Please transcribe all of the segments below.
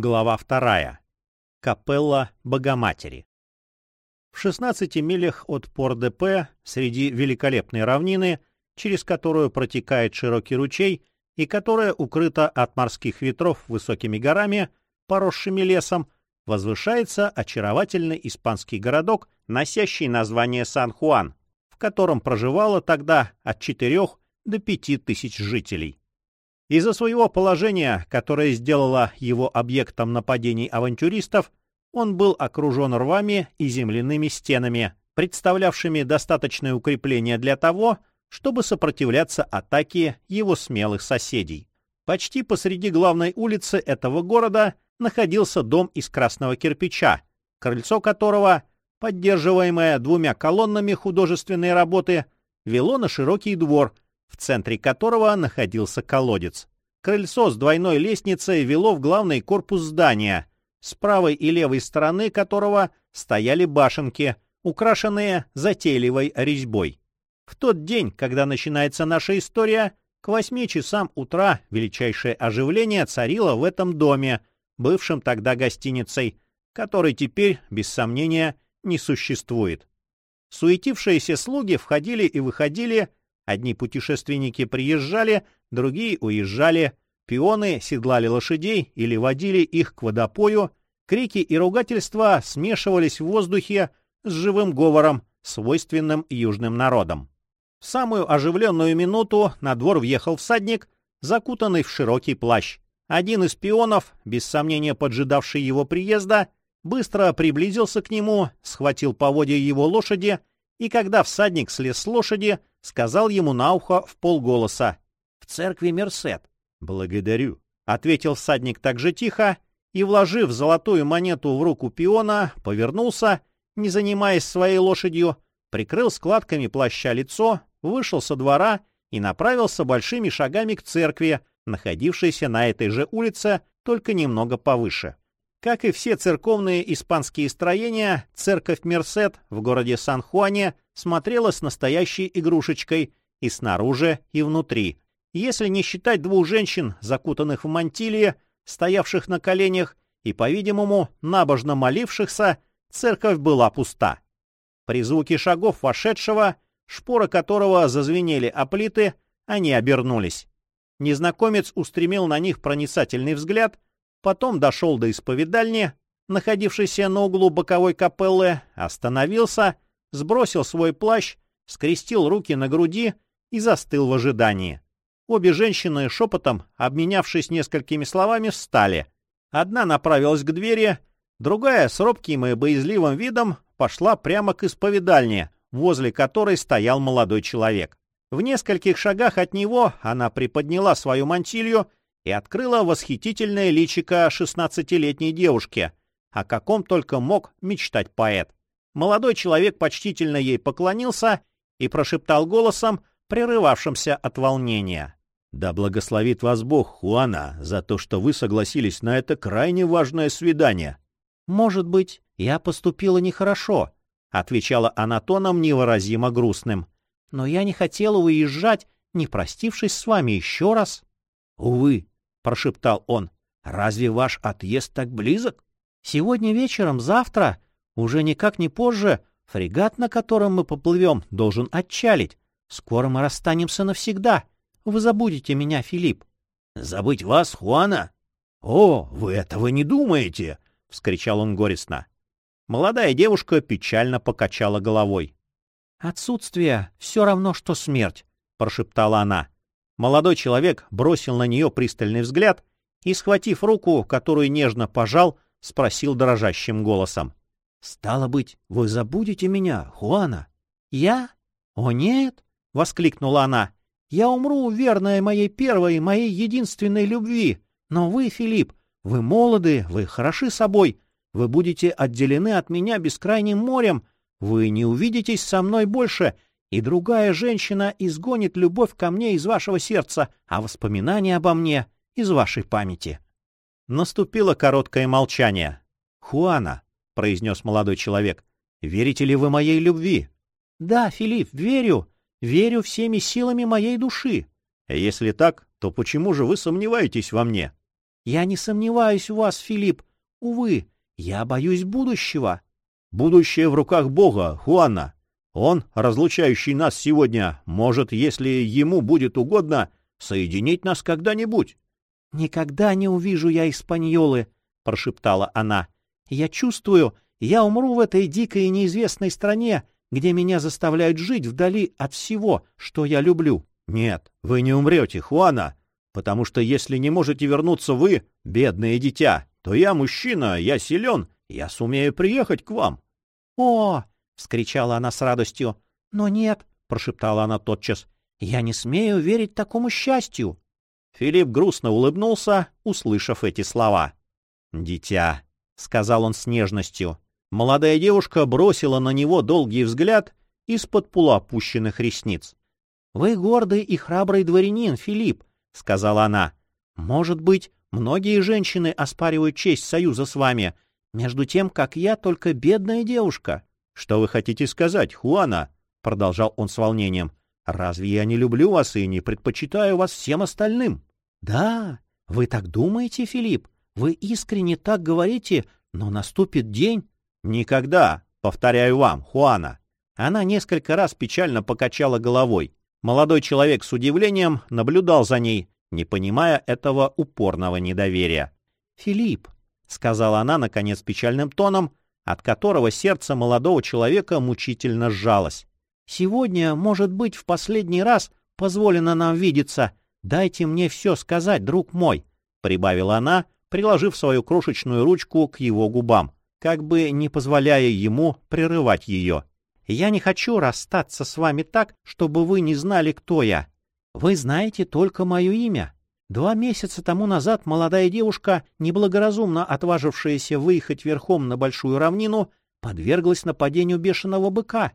Глава вторая. Капелла Богоматери. В 16 милях от Пор-ДП, среди великолепной равнины, через которую протекает широкий ручей и которая укрыта от морских ветров высокими горами, поросшими лесом, возвышается очаровательный испанский городок, носящий название Сан-Хуан, в котором проживало тогда от 4 до 5 тысяч жителей. Из-за своего положения, которое сделало его объектом нападений авантюристов, он был окружен рвами и земляными стенами, представлявшими достаточное укрепление для того, чтобы сопротивляться атаке его смелых соседей. Почти посреди главной улицы этого города находился дом из красного кирпича, крыльцо которого, поддерживаемое двумя колоннами художественной работы, вело на широкий двор, в центре которого находился колодец. Крыльцо с двойной лестницей вело в главный корпус здания, с правой и левой стороны которого стояли башенки, украшенные затейливой резьбой. В тот день, когда начинается наша история, к восьми часам утра величайшее оживление царило в этом доме, бывшем тогда гостиницей, который теперь, без сомнения, не существует. Суетившиеся слуги входили и выходили, одни путешественники приезжали, другие уезжали, пионы седлали лошадей или водили их к водопою, крики и ругательства смешивались в воздухе с живым говором, свойственным южным народам. В самую оживленную минуту на двор въехал всадник, закутанный в широкий плащ. Один из пионов, без сомнения поджидавший его приезда, быстро приблизился к нему, схватил поводья его лошади, и когда всадник слез с лошади, сказал ему на ухо в полголоса «В церкви Мерсет». «Благодарю», — ответил всадник так же тихо, и, вложив золотую монету в руку пиона, повернулся, не занимаясь своей лошадью, прикрыл складками плаща лицо, вышел со двора и направился большими шагами к церкви, находившейся на этой же улице, только немного повыше. Как и все церковные испанские строения, церковь Мерсет в городе Сан-Хуане смотрелась настоящей игрушечкой и снаружи, и внутри. Если не считать двух женщин, закутанных в мантилии, стоявших на коленях и, по-видимому, набожно молившихся, церковь была пуста. При звуке шагов вошедшего шпоры которого зазвенели о плиты, они обернулись. Незнакомец устремил на них проницательный взгляд, потом дошел до исповедальни, находившейся на углу боковой капеллы, остановился, сбросил свой плащ, скрестил руки на груди и застыл в ожидании. Обе женщины шепотом, обменявшись несколькими словами, встали. Одна направилась к двери, другая с робким и боязливым видом пошла прямо к исповедальне, возле которой стоял молодой человек. В нескольких шагах от него она приподняла свою мантилью и открыла восхитительное личико шестнадцатилетней девушки, о каком только мог мечтать поэт. Молодой человек почтительно ей поклонился и прошептал голосом, прерывавшимся от волнения. «Да благословит вас Бог, Хуана, за то, что вы согласились на это крайне важное свидание». «Может быть, я поступила нехорошо», — отвечала она невыразимо грустным. — Но я не хотела уезжать, не простившись с вами еще раз. — Увы, — прошептал он, — разве ваш отъезд так близок? Сегодня вечером, завтра, уже никак не позже, фрегат, на котором мы поплывем, должен отчалить. Скоро мы расстанемся навсегда. Вы забудете меня, Филипп. — Забыть вас, Хуана? — О, вы этого не думаете! — вскричал он горестно. Молодая девушка печально покачала головой. «Отсутствие — все равно, что смерть», — прошептала она. Молодой человек бросил на нее пристальный взгляд и, схватив руку, которую нежно пожал, спросил дрожащим голосом. «Стало быть, вы забудете меня, Хуана?» «Я? О, нет!» — воскликнула она. «Я умру, верная моей первой, моей единственной любви. Но вы, Филипп, вы молоды, вы хороши собой, вы будете отделены от меня бескрайним морем, вы не увидитесь со мной больше, и другая женщина изгонит любовь ко мне из вашего сердца, а воспоминания обо мне — из вашей памяти». Наступило короткое молчание. «Хуана», — произнес молодой человек, — «верите ли вы моей любви?» «Да, Филипп, верю. Верю всеми силами моей души». «Если так, то почему же вы сомневаетесь во мне?» Я не сомневаюсь в вас, Филипп. Увы, я боюсь будущего. Будущее в руках Бога, Хуана. Он, разлучающий нас сегодня, может, если ему будет угодно, соединить нас когда-нибудь. — Никогда не увижу я Испаньолы, — прошептала она. — Я чувствую, я умру в этой дикой и неизвестной стране, где меня заставляют жить вдали от всего, что я люблю. — Нет, вы не умрете, Хуана, потому что если не можете вернуться вы, бедное дитя, то я мужчина, я силен, я сумею приехать к вам. — О! — вскричала она с радостью. — Но нет, — прошептала она тотчас, — я не смею верить такому счастью. Филипп грустно улыбнулся, услышав эти слова. — Дитя, — сказал он с нежностью. Молодая девушка бросила на него долгий взгляд из-под полуопущенных ресниц. — Вы гордый и храбрый дворянин, Филипп, — сказала она. — Может быть, многие женщины оспаривают честь союза с вами, между тем, как я только бедная девушка. — Что вы хотите сказать, Хуана? — продолжал он с волнением. — Разве я не люблю вас и не предпочитаю вас всем остальным? — Да, вы так думаете, Филипп? Вы искренне так говорите, но наступит день... — Никогда, повторяю вам, Хуана. Она несколько раз печально покачала головой. Молодой человек с удивлением наблюдал за ней, не понимая этого упорного недоверия. «Филипп», — сказала она, наконец, печальным тоном, от которого сердце молодого человека мучительно сжалось. «Сегодня, может быть, в последний раз позволено нам видеться. Дайте мне все сказать, друг мой», — прибавила она, приложив свою крошечную ручку к его губам, как бы не позволяя ему прерывать ее. Я не хочу расстаться с вами так, чтобы вы не знали, кто я. Вы знаете только мое имя. Два месяца тому назад молодая девушка, неблагоразумно отважившаяся выехать верхом на большую равнину, подверглась нападению бешеного быка.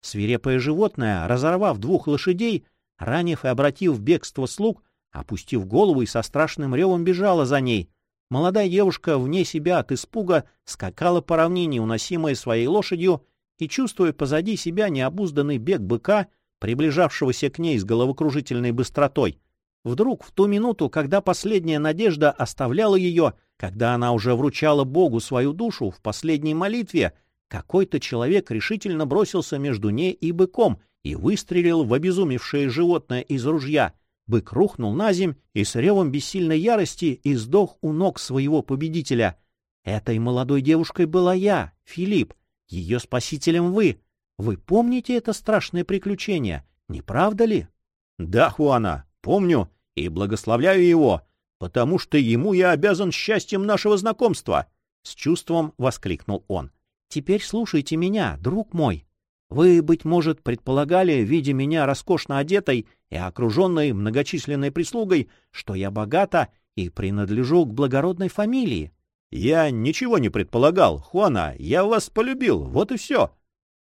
Свирепое животное, разорвав двух лошадей, ранив и обратив в бегство слуг, опустив голову и со страшным ревом бежала за ней. Молодая девушка, вне себя от испуга, скакала по равнине, уносимая своей лошадью, и, чувствуя позади себя необузданный бег быка, приближавшегося к ней с головокружительной быстротой, вдруг в ту минуту, когда последняя надежда оставляла ее, когда она уже вручала Богу свою душу в последней молитве, какой-то человек решительно бросился между ней и быком и выстрелил в обезумевшее животное из ружья. Бык рухнул на земь и с ревом бессильной ярости издох у ног своего победителя. Этой молодой девушкой была я, Филипп, ее спасителем вы. Вы помните это страшное приключение, не правда ли? — Да, Хуана, помню и благословляю его, потому что ему я обязан счастьем нашего знакомства! — с чувством воскликнул он. — Теперь слушайте меня, друг мой. Вы, быть может, предполагали, видя меня роскошно одетой и окруженной многочисленной прислугой, что я богата и принадлежу к благородной фамилии. «Я ничего не предполагал, Хуана, я вас полюбил, вот и все».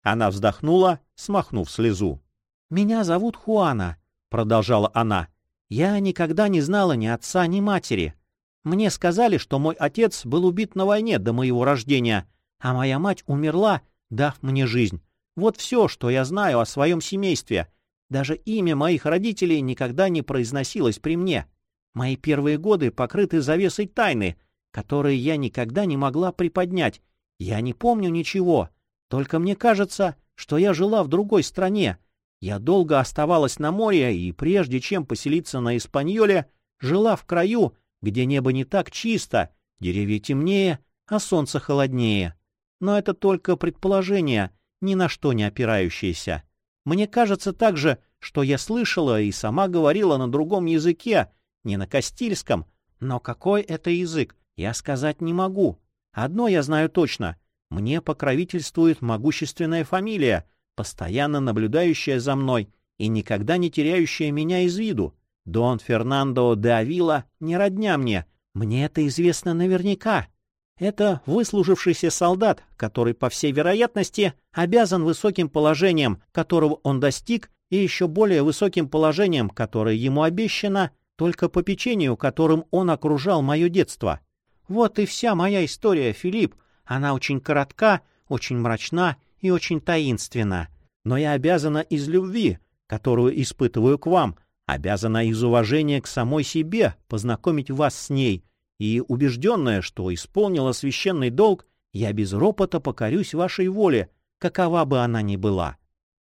Она вздохнула, смахнув слезу. «Меня зовут Хуана», — продолжала она. «Я никогда не знала ни отца, ни матери. Мне сказали, что мой отец был убит на войне до моего рождения, а моя мать умерла, дав мне жизнь. Вот все, что я знаю о своем семействе. Даже имя моих родителей никогда не произносилось при мне. Мои первые годы покрыты завесой тайны — которые я никогда не могла приподнять. Я не помню ничего, только мне кажется, что я жила в другой стране. Я долго оставалась на море и, прежде чем поселиться на Испаньоле, жила в краю, где небо не так чисто, деревья темнее, а солнце холоднее. Но это только предположение, ни на что не опирающееся. Мне кажется также, что я слышала и сама говорила на другом языке, не на Кастильском, но какой это язык? Я сказать не могу. Одно я знаю точно. Мне покровительствует могущественная фамилия, постоянно наблюдающая за мной и никогда не теряющая меня из виду. Дон Фернандо де Авила не родня мне. Мне это известно наверняка. Это выслужившийся солдат, который, по всей вероятности, обязан высоким положением, которого он достиг, и еще более высоким положением, которое ему обещано, только по печенью, которым он окружал мое детство. Вот и вся моя история, Филипп. Она очень коротка, очень мрачна и очень таинственна. Но я обязана из любви, которую испытываю к вам, обязана из уважения к самой себе познакомить вас с ней. и, убежденная, что исполнила священный долг, я без ропота покорюсь вашей воле, какова бы она ни была.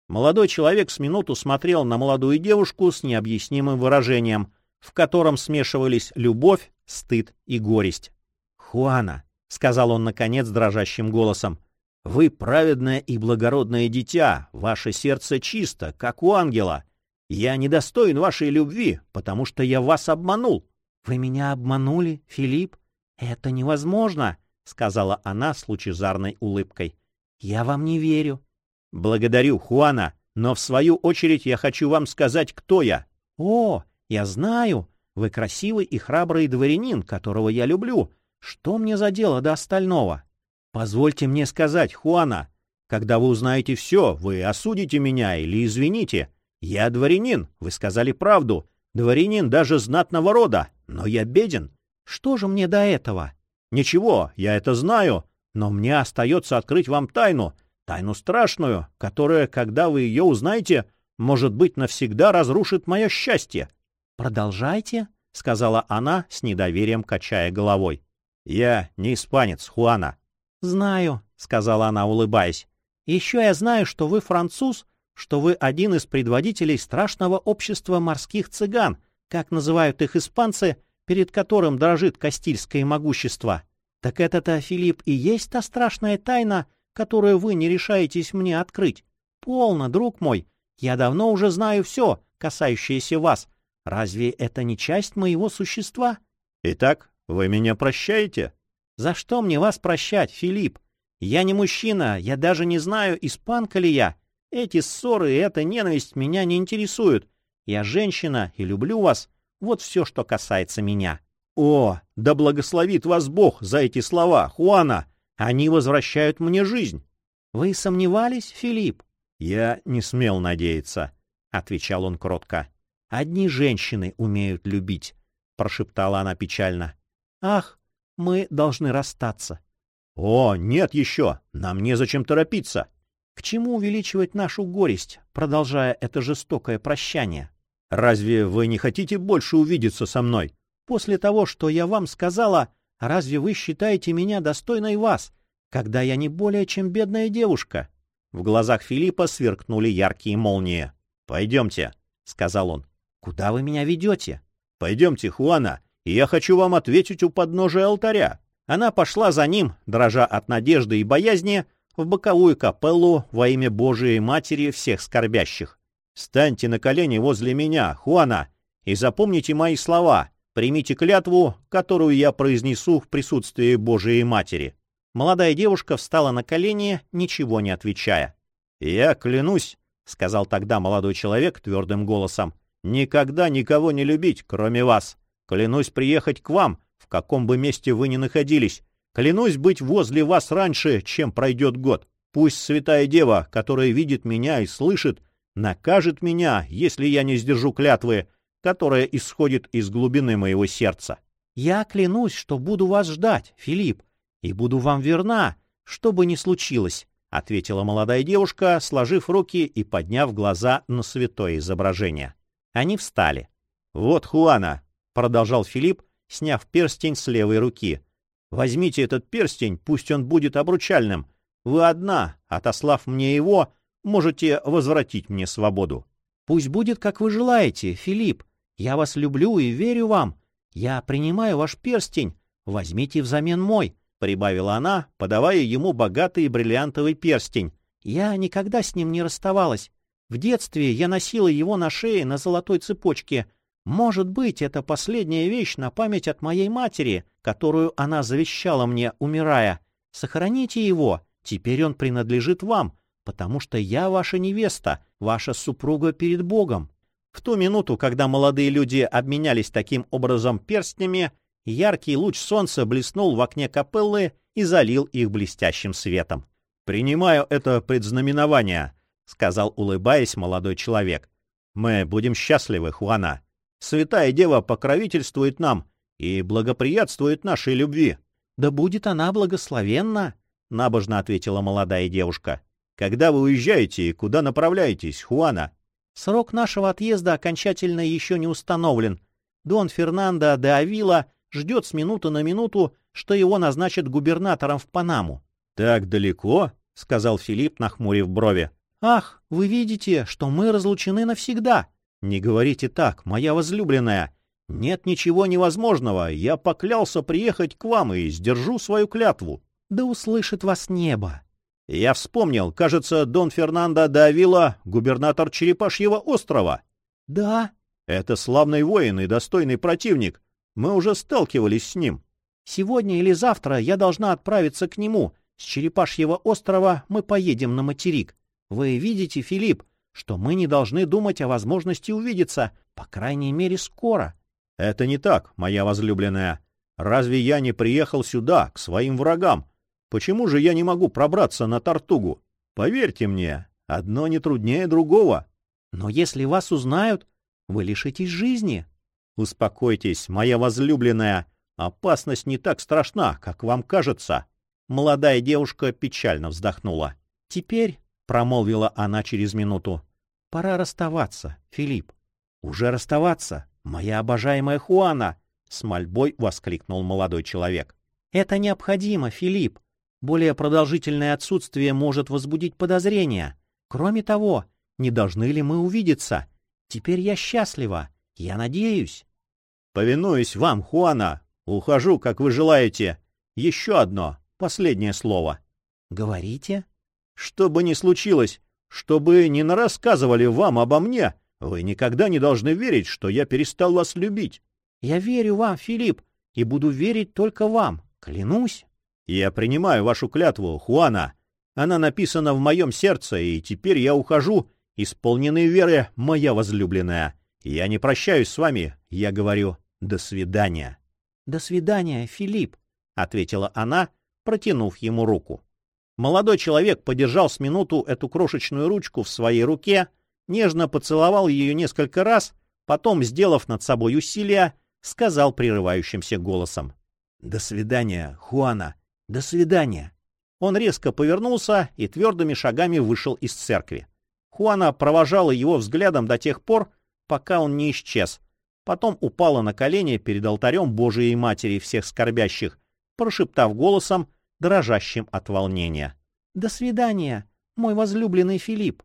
Молодой человек с минуту смотрел на молодую девушку с необъяснимым выражением, в котором смешивались любовь, стыд и горесть. «Хуана», — сказал он, наконец, дрожащим голосом, — «вы праведное и благородное дитя, ваше сердце чисто, как у ангела. Я недостоин вашей любви, потому что я вас обманул». «Вы меня обманули, Филипп? Это невозможно», — сказала она с лучезарной улыбкой. «Я вам не верю. Благодарю, Хуана, но в свою очередь я хочу вам сказать, кто я. О, я знаю, вы красивый и храбрый дворянин, которого я люблю. Что мне за дело до остального? Позвольте мне сказать, Хуана, когда вы узнаете все, вы осудите меня или извините. Я дворянин, вы сказали правду. Дворянин даже знатного рода, но я беден. Что же мне до этого? Ничего, я это знаю, но мне остается открыть вам тайну — Тайну страшную, которая, когда вы ее узнаете, может быть, навсегда разрушит мое счастье. — Продолжайте, — сказала она, с недоверием качая головой. — Я не испанец, Хуана. — Знаю, — сказала она, улыбаясь. — Еще я знаю, что вы француз, что вы один из предводителей страшного общества морских цыган, как называют их испанцы, перед которым дрожит Кастильское могущество. Так это-то, Филипп, и есть та страшная тайна, — которую вы не решаетесь мне открыть. Полно, друг мой, я давно уже знаю все, касающееся вас. Разве это не часть моего существа? Итак, вы меня прощаете? За что мне вас прощать, Филипп? Я не мужчина, я даже не знаю, испанка ли я. Эти ссоры и эта ненависть меня не интересуют. Я женщина и люблю вас. Вот все, что касается меня. О, да благословит вас Бог за эти слова, Хуана! Они возвращают мне жизнь. Вы сомневались, Филипп? Я не смел надеяться, отвечал он кротко. Одни женщины умеют любить, прошептала она печально. Ах, мы должны расстаться. О, нет еще, нам незачем торопиться. К чему увеличивать нашу горесть, продолжая это жестокое прощание? Разве вы не хотите больше увидеться со мной? После того, что я вам сказала, Разве вы считаете меня достойной вас, когда я не более чем бедная девушка?» В глазах Филиппа сверкнули яркие молнии. «Пойдемте», — сказал он. «Куда вы меня ведете?» «Пойдемте, Хуана, я хочу вам ответить у подножия алтаря». Она пошла за ним, дрожа от надежды и боязни, в боковую капеллу во имя Божией Матери всех скорбящих. «Станьте на колени возле меня, Хуана, и запомните мои слова. Примите клятву, которую я произнесу в присутствии Божией Матери». Молодая девушка встала на колени, ничего не отвечая. «Я клянусь», — сказал тогда молодой человек твердым голосом, — «никогда никого не любить, кроме вас. Клянусь приехать к вам, в каком бы месте вы ни находились. Клянусь быть возле вас раньше, чем пройдет год. Пусть Святая Дева, которая видит меня и слышит, накажет меня, если я не сдержу клятвы, которая исходит из глубины моего сердца. Я клянусь, что буду вас ждать, Филипп, и буду вам верна, что бы ни случилось, — ответила молодая девушка, сложив руки и подняв глаза на святое изображение. Они встали. — Вот Хуана, — продолжал Филипп, сняв перстень с левой руки. — Возьмите этот перстень, пусть он будет обручальным. Вы одна, отослав мне его, можете возвратить мне свободу. — Пусть будет, как вы желаете, Филипп, я вас люблю и верю вам. Я принимаю ваш перстень. Возьмите взамен мой, — прибавила она, подавая ему богатый бриллиантовый перстень. Я никогда с ним не расставалась. В детстве я носила его на шее на золотой цепочке. Может быть, это последняя вещь на память от моей матери, которую она завещала мне, умирая. Сохраните его, теперь он принадлежит вам, потому что я ваша невеста, ваша супруга перед Богом. В ту минуту, когда молодые люди обменялись таким образом перстнями, яркий луч солнца блеснул в окне капеллы и залил их блестящим светом. «Принимаю это предзнаменование», — сказал, улыбаясь, молодой человек. «Мы будем счастливы, Хуана. Святая Дева покровительствует нам и благоприятствует нашей любви». «Да будет она благословенна», — набожно ответила молодая девушка. «Когда вы уезжаете и куда направляетесь, Хуана?» Срок нашего отъезда окончательно еще не установлен. Дон Фернандо де Авила ждет с минуты на минуту, что его назначат губернатором в Панаму. — Так далеко? — сказал Филипп, нахмурив брови. — Ах, вы видите, что мы разлучены навсегда. — Не говорите так, моя возлюбленная. Нет ничего невозможного. Я поклялся приехать к вам и сдержу свою клятву. Да услышит вас небо. Я вспомнил, кажется, Дон Фернандо де Авила, губернатор Черепашьего острова. — Да. — Это славный воин и достойный противник. Мы уже сталкивались с ним. Сегодня или завтра я должна отправиться к нему. С Черепашьего острова мы поедем на материк. Вы видите, Филипп, что мы не должны думать о возможности увидеться, по крайней мере, скоро. — Это не так, моя возлюбленная. Разве я не приехал сюда, к своим врагам? Почему же я не могу пробраться на Тартугу? Поверьте мне, одно не труднее другого. Но если вас узнают, вы лишитесь жизни. Успокойтесь, моя возлюбленная. Опасность не так страшна, как вам кажется. Молодая девушка печально вздохнула. Теперь, — промолвила она через минуту, — пора расставаться, Филипп. Уже расставаться, моя обожаемая Хуана! — с мольбой воскликнул молодой человек. Это необходимо, Филипп. Более продолжительное отсутствие может возбудить подозрения. Кроме того, не должны ли мы увидеться? Теперь я счастлива. Я надеюсь. Повинуюсь вам, Хуана. Ухожу, как вы желаете. Еще одно, последнее слово. Говорите. Что бы ни случилось, что бы ни нарассказывали вам обо мне, вы никогда не должны верить, что я перестал вас любить. Я верю вам, Филипп, и буду верить только вам, клянусь. Я принимаю вашу клятву, Хуана. Она написана в моем сердце, и теперь я ухожу, исполненный веры, моя возлюбленная. Я не прощаюсь с вами, я говорю «до свидания». — До свидания, Филипп, — ответила она, протянув ему руку. Молодой человек подержал с минуту эту крошечную ручку в своей руке, нежно поцеловал ее несколько раз, потом, сделав над собой усилие, сказал прерывающимся голосом. — До свидания, Хуана, до свидания. Он резко повернулся и твердыми шагами вышел из церкви. Хуана провожала его взглядом до тех пор, пока он не исчез. Потом упала на колени перед алтарем Божией Матери всех скорбящих, прошептав голосом, дрожащим от волнения. «До свидания, мой возлюбленный Филипп!»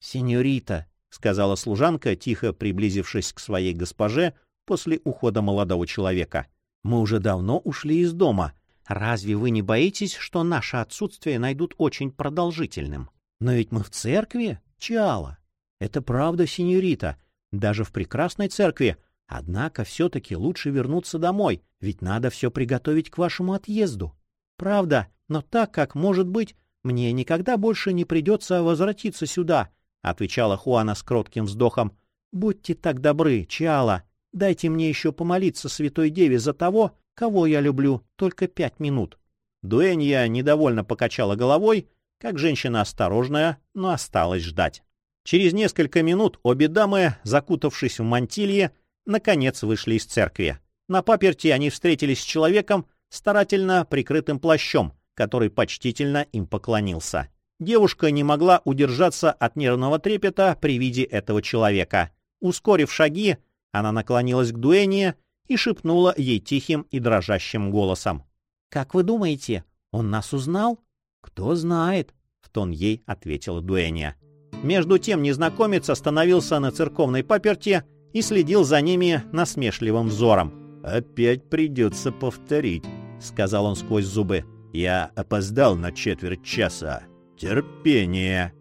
«Сеньорита», — сказала служанка, тихо приблизившись к своей госпоже после ухода молодого человека, — «мы уже давно ушли из дома. Разве вы не боитесь, что наше отсутствие найдут очень продолжительным? Но ведь мы в церкви, Чала. Это правда, сеньорита, даже в прекрасной церкви. Однако все-таки лучше вернуться домой, ведь надо все приготовить к вашему отъезду. Правда, но так как, может быть, мне никогда больше не придется возвратиться сюда, — отвечала Хуана с кротким вздохом. — Будьте так добры, Чиала, дайте мне еще помолиться Святой Деве за того, кого я люблю, только пять минут. Дуэнья недовольно покачала головой, как женщина осторожная, но осталась ждать. Через несколько минут обе дамы, закутавшись в мантилье, наконец вышли из церкви. На паперти они встретились с человеком, старательно прикрытым плащом, который почтительно им поклонился. Девушка не могла удержаться от нервного трепета при виде этого человека. Ускорив шаги, она наклонилась к Дуэне и шепнула ей тихим и дрожащим голосом. «Как вы думаете, он нас узнал?» «Кто знает», — в тон ей ответила Дуэния. Между тем незнакомец остановился на церковной паперте и следил за ними насмешливым взором. «Опять придется повторить», — сказал он сквозь зубы. «Я опоздал на четверть часа. Терпение!»